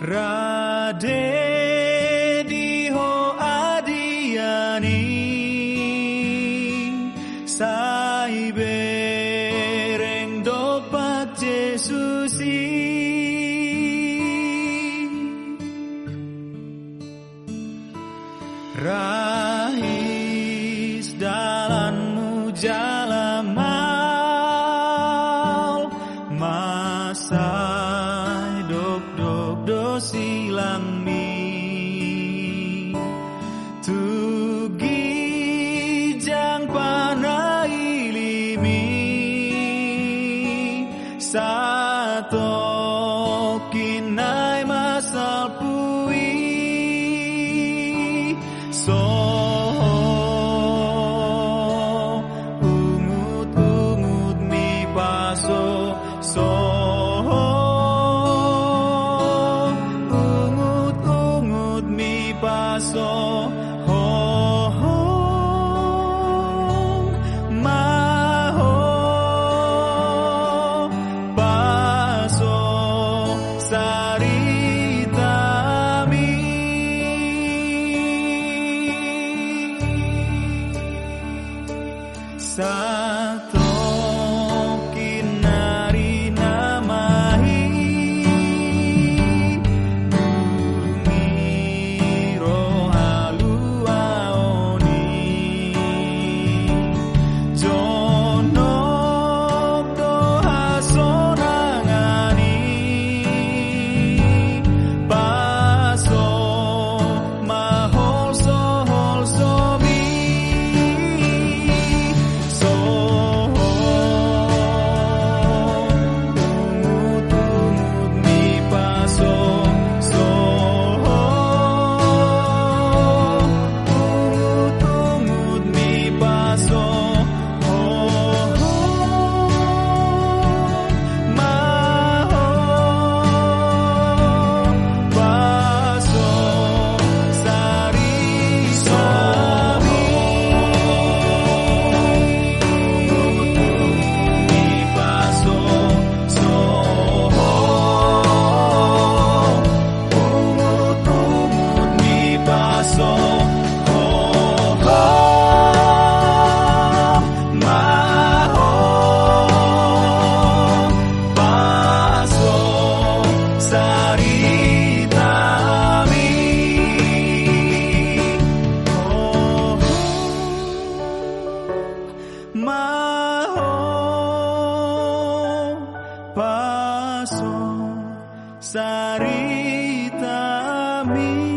Rade diho adiani sai bereng la corazón. side maho paso sarita mi.